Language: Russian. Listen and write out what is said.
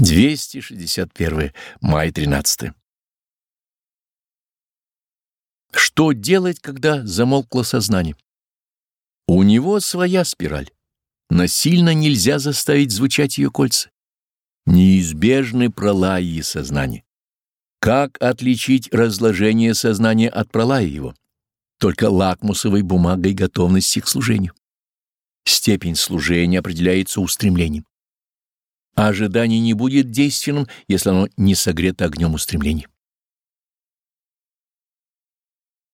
261. Май 13. Что делать, когда замолкло сознание? У него своя спираль. Насильно нельзя заставить звучать ее кольца. Неизбежны пролаи сознания. Как отличить разложение сознания от пролая его? Только лакмусовой бумагой готовности к служению. Степень служения определяется устремлением а ожидание не будет действенным, если оно не согрето огнем устремлений.